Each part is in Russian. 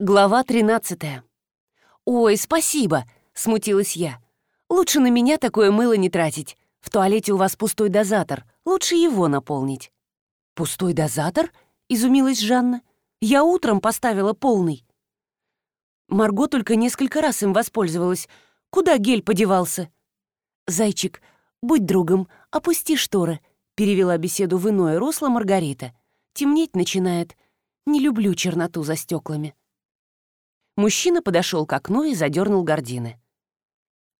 Глава 13. «Ой, спасибо!» — смутилась я. «Лучше на меня такое мыло не тратить. В туалете у вас пустой дозатор. Лучше его наполнить». «Пустой дозатор?» — изумилась Жанна. «Я утром поставила полный». Марго только несколько раз им воспользовалась. Куда гель подевался? «Зайчик, будь другом, опусти шторы», — перевела беседу в иное русло Маргарита. «Темнеть начинает. Не люблю черноту за стеклами». Мужчина подошел к окну и задернул гардины.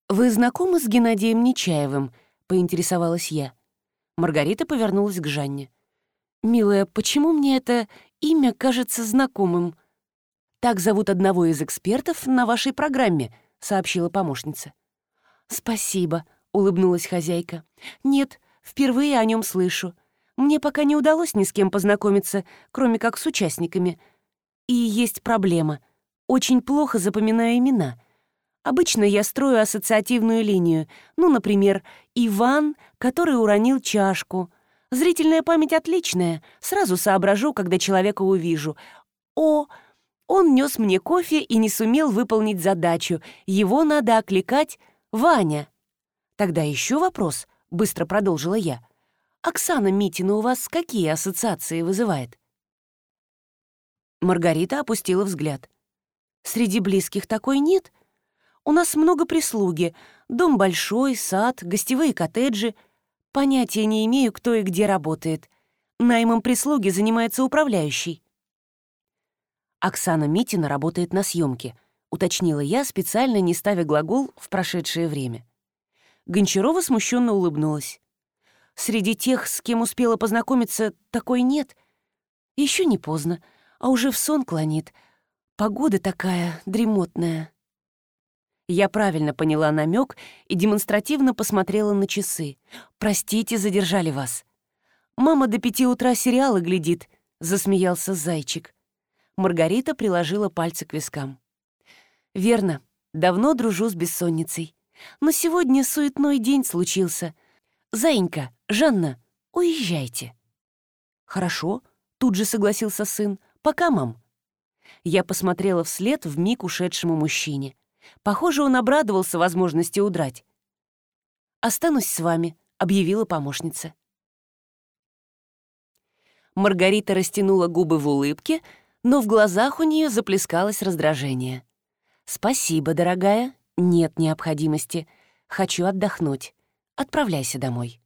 «Вы знакомы с Геннадием Нечаевым?» — поинтересовалась я. Маргарита повернулась к Жанне. «Милая, почему мне это имя кажется знакомым?» «Так зовут одного из экспертов на вашей программе», — сообщила помощница. «Спасибо», — улыбнулась хозяйка. «Нет, впервые о нем слышу. Мне пока не удалось ни с кем познакомиться, кроме как с участниками. И есть проблема — очень плохо запоминаю имена. Обычно я строю ассоциативную линию. Ну, например, Иван, который уронил чашку. Зрительная память отличная. Сразу соображу, когда человека увижу. О, он нес мне кофе и не сумел выполнить задачу. Его надо окликать «Ваня». «Тогда еще вопрос», — быстро продолжила я. «Оксана Митина у вас какие ассоциации вызывает?» Маргарита опустила взгляд. Среди близких такой нет. У нас много прислуги. Дом большой, сад, гостевые коттеджи. Понятия не имею, кто и где работает. Наймом прислуги занимается управляющий. Оксана Митина работает на съемке, уточнила я, специально не ставя глагол в прошедшее время. Гончарова смущенно улыбнулась. Среди тех, с кем успела познакомиться, такой нет. Еще не поздно, а уже в сон клонит — Погода такая, дремотная. Я правильно поняла намек и демонстративно посмотрела на часы. «Простите, задержали вас». «Мама до пяти утра сериалы глядит», — засмеялся зайчик. Маргарита приложила пальцы к вискам. «Верно, давно дружу с бессонницей. Но сегодня суетной день случился. Заинька, Жанна, уезжайте». «Хорошо», — тут же согласился сын. «Пока, мам». Я посмотрела вслед в миг ушедшему мужчине. Похоже, он обрадовался возможности удрать. «Останусь с вами», — объявила помощница. Маргарита растянула губы в улыбке, но в глазах у нее заплескалось раздражение. «Спасибо, дорогая. Нет необходимости. Хочу отдохнуть. Отправляйся домой».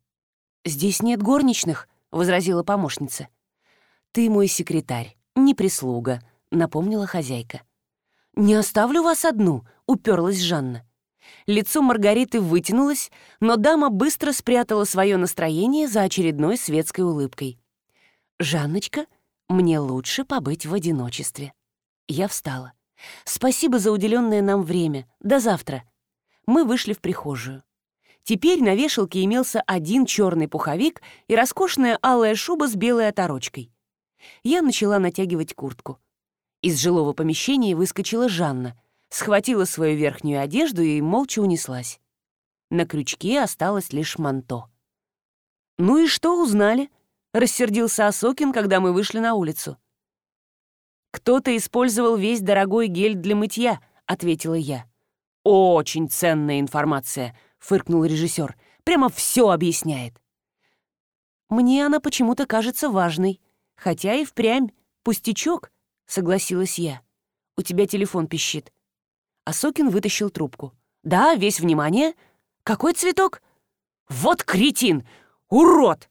«Здесь нет горничных», — возразила помощница. «Ты мой секретарь, не прислуга», — напомнила хозяйка. «Не оставлю вас одну», — уперлась Жанна. Лицо Маргариты вытянулось, но дама быстро спрятала свое настроение за очередной светской улыбкой. «Жанночка, мне лучше побыть в одиночестве». Я встала. «Спасибо за уделенное нам время. До завтра». Мы вышли в прихожую. Теперь на вешалке имелся один черный пуховик и роскошная алая шуба с белой оторочкой. Я начала натягивать куртку. Из жилого помещения выскочила Жанна, схватила свою верхнюю одежду и молча унеслась. На крючке осталось лишь манто. «Ну и что узнали?» — рассердился Осокин, когда мы вышли на улицу. «Кто-то использовал весь дорогой гель для мытья», — ответила я. «Очень ценная информация», — фыркнул режиссер. «Прямо все объясняет». Мне она почему-то кажется важной, хотя и впрямь пустячок — согласилась я. «У тебя телефон пищит». Осокин вытащил трубку. «Да, весь внимание. Какой цветок?» «Вот кретин! Урод!»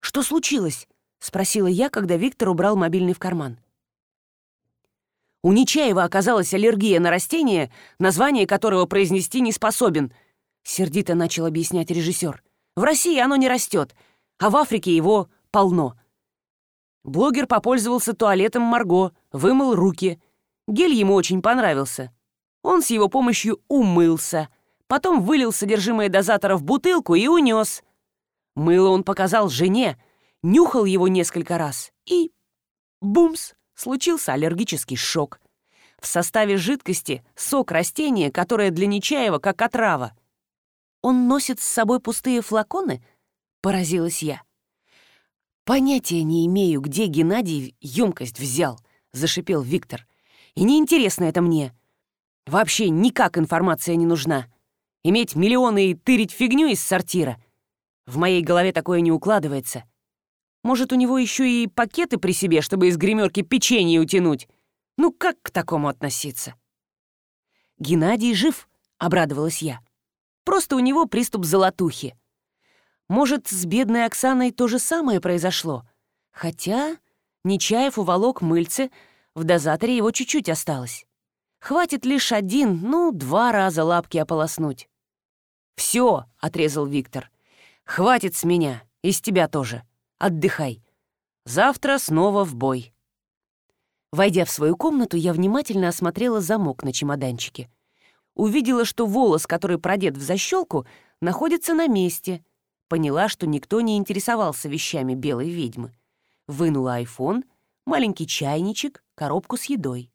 «Что случилось?» — спросила я, когда Виктор убрал мобильный в карман. У Нечаева оказалась аллергия на растение, название которого произнести не способен. Сердито начал объяснять режиссер. В России оно не растет, а в Африке его полно. Блогер попользовался туалетом Марго — вымыл руки. Гель ему очень понравился. Он с его помощью умылся, потом вылил содержимое дозатора в бутылку и унес. Мыло он показал жене, нюхал его несколько раз и... Бумс! Случился аллергический шок. В составе жидкости сок растения, которое для Нечаева как отрава. «Он носит с собой пустые флаконы?» — поразилась я. Понятия не имею, где Геннадий емкость взял зашипел Виктор. «И неинтересно это мне. Вообще никак информация не нужна. Иметь миллионы и тырить фигню из сортира. В моей голове такое не укладывается. Может, у него еще и пакеты при себе, чтобы из гримерки печенье утянуть? Ну как к такому относиться?» «Геннадий жив», — обрадовалась я. «Просто у него приступ золотухи. Может, с бедной Оксаной то же самое произошло. Хотя...» Нечаев уволок мыльцы, в дозаторе его чуть-чуть осталось. Хватит лишь один, ну, два раза лапки ополоснуть. «Все!» — отрезал Виктор. «Хватит с меня, и с тебя тоже. Отдыхай. Завтра снова в бой». Войдя в свою комнату, я внимательно осмотрела замок на чемоданчике. Увидела, что волос, который продет в защелку, находится на месте. Поняла, что никто не интересовался вещами белой ведьмы вынула айфон, маленький чайничек, коробку с едой.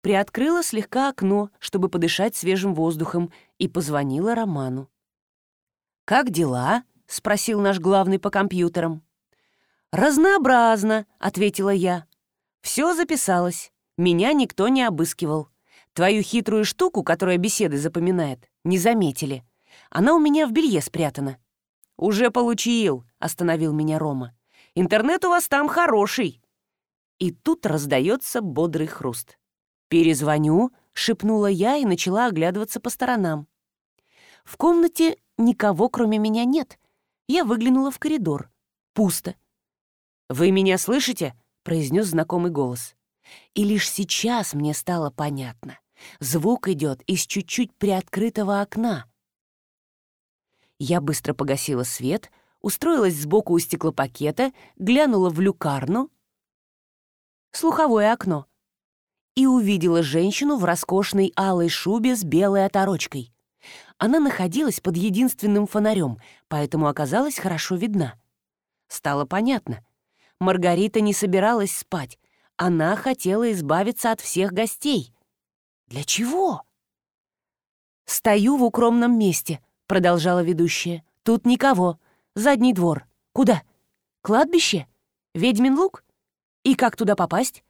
Приоткрыла слегка окно, чтобы подышать свежим воздухом, и позвонила Роману. «Как дела?» — спросил наш главный по компьютерам. «Разнообразно», — ответила я. «Все записалось. Меня никто не обыскивал. Твою хитрую штуку, которая беседы запоминает, не заметили. Она у меня в белье спрятана». «Уже получил», — остановил меня Рома. Интернет у вас там хороший!» И тут раздается бодрый хруст. «Перезвоню», — шепнула я и начала оглядываться по сторонам. В комнате никого, кроме меня, нет. Я выглянула в коридор. Пусто. «Вы меня слышите?» — произнес знакомый голос. И лишь сейчас мне стало понятно. Звук идет из чуть-чуть приоткрытого окна. Я быстро погасила свет, устроилась сбоку у стеклопакета, глянула в люкарну, слуховое окно, и увидела женщину в роскошной алой шубе с белой оторочкой. Она находилась под единственным фонарем, поэтому оказалась хорошо видна. Стало понятно. Маргарита не собиралась спать. Она хотела избавиться от всех гостей. Для чего? «Стою в укромном месте», — продолжала ведущая. «Тут никого задний двор. Куда? Кладбище? Ведьмин луг? И как туда попасть?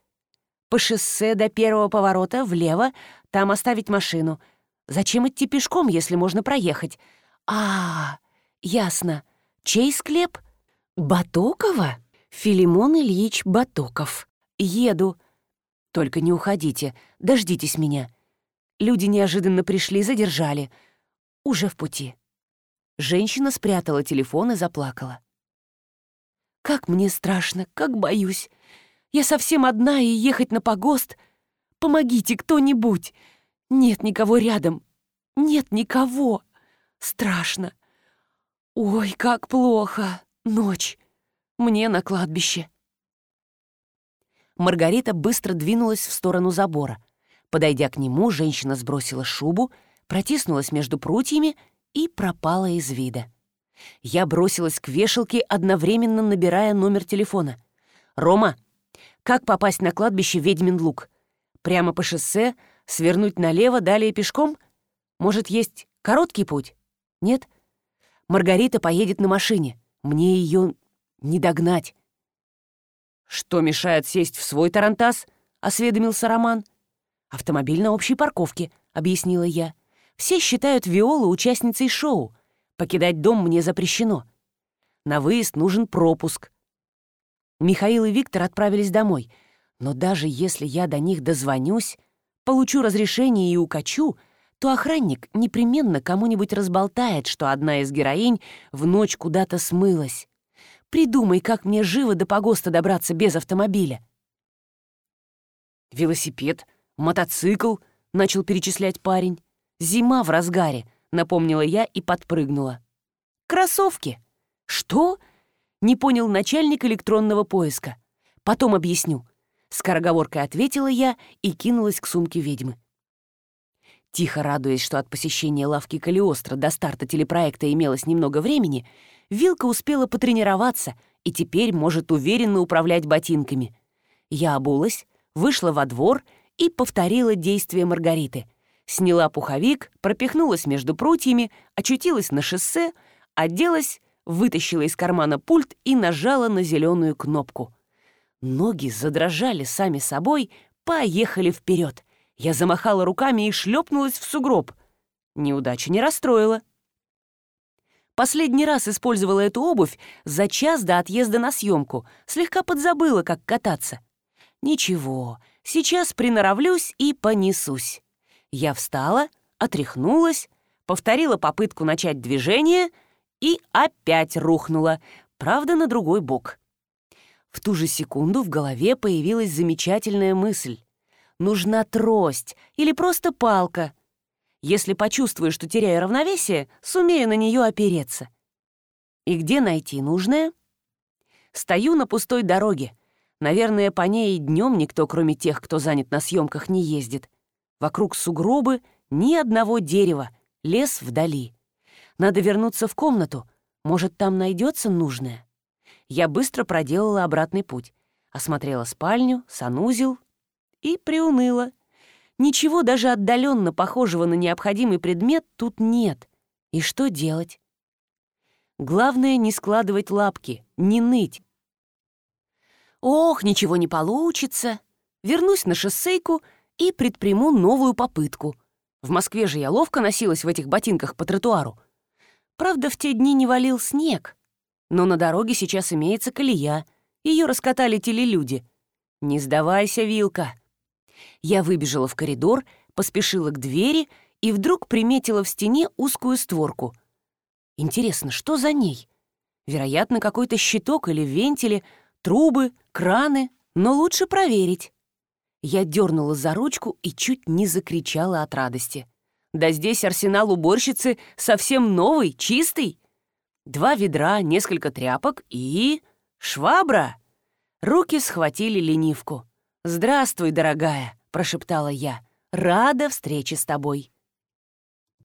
По шоссе до первого поворота влево, там оставить машину. Зачем идти пешком, если можно проехать? А, -а, -а ясно. Чей склеп? Батокова? Филимон Ильич Батоков. Еду. Только не уходите, дождитесь меня. Люди неожиданно пришли, задержали. Уже в пути. Женщина спрятала телефон и заплакала. «Как мне страшно, как боюсь. Я совсем одна и ехать на погост. Помогите кто-нибудь. Нет никого рядом. Нет никого. Страшно. Ой, как плохо. Ночь. Мне на кладбище». Маргарита быстро двинулась в сторону забора. Подойдя к нему, женщина сбросила шубу, протиснулась между прутьями — и пропала из вида. Я бросилась к вешалке, одновременно набирая номер телефона. «Рома, как попасть на кладбище Ведьмин Лук? Прямо по шоссе, свернуть налево, далее пешком? Может, есть короткий путь? Нет? Маргарита поедет на машине. Мне ее не догнать». «Что мешает сесть в свой тарантас?» — осведомился Роман. «Автомобиль на общей парковке», — объяснила я. Все считают Виолу участницей шоу. Покидать дом мне запрещено. На выезд нужен пропуск. Михаил и Виктор отправились домой. Но даже если я до них дозвонюсь, получу разрешение и укачу, то охранник непременно кому-нибудь разболтает, что одна из героинь в ночь куда-то смылась. Придумай, как мне живо до погоста добраться без автомобиля. «Велосипед, мотоцикл», — начал перечислять парень. Зима в разгаре», — напомнила я и подпрыгнула. «Кроссовки!» «Что?» — не понял начальник электронного поиска. «Потом объясню». Скороговоркой ответила я и кинулась к сумке ведьмы. Тихо радуясь, что от посещения лавки Калиостро до старта телепроекта имелось немного времени, Вилка успела потренироваться и теперь может уверенно управлять ботинками. Я обулась, вышла во двор и повторила действия Маргариты — сняла пуховик, пропихнулась между прутьями, очутилась на шоссе, оделась, вытащила из кармана пульт и нажала на зеленую кнопку. Ноги задрожали сами собой, поехали вперед. Я замахала руками и шлепнулась в сугроб. Неудача не расстроила. Последний раз использовала эту обувь за час до отъезда на съемку. Слегка подзабыла, как кататься. Ничего, сейчас приноровлюсь и понесусь. Я встала, отряхнулась, повторила попытку начать движение и опять рухнула, правда, на другой бок. В ту же секунду в голове появилась замечательная мысль. Нужна трость или просто палка. Если почувствую, что теряю равновесие, сумею на нее опереться. И где найти нужное? Стою на пустой дороге. Наверное, по ней и днем никто, кроме тех, кто занят на съемках, не ездит. Вокруг сугробы ни одного дерева, лес вдали. Надо вернуться в комнату, может, там найдется нужное. Я быстро проделала обратный путь, осмотрела спальню, санузел и приуныла. Ничего даже отдаленно похожего на необходимый предмет тут нет. И что делать? Главное не складывать лапки, не ныть. «Ох, ничего не получится!» Вернусь на шоссейку — и предприму новую попытку. В Москве же я ловко носилась в этих ботинках по тротуару. Правда, в те дни не валил снег. Но на дороге сейчас имеется колея. Ее раскатали телелюди. Не сдавайся, Вилка. Я выбежала в коридор, поспешила к двери и вдруг приметила в стене узкую створку. Интересно, что за ней? Вероятно, какой-то щиток или вентили, трубы, краны, но лучше проверить. Я дернула за ручку и чуть не закричала от радости. «Да здесь арсенал уборщицы совсем новый, чистый!» Два ведра, несколько тряпок и... швабра! Руки схватили ленивку. «Здравствуй, дорогая!» – прошептала я. «Рада встрече с тобой!»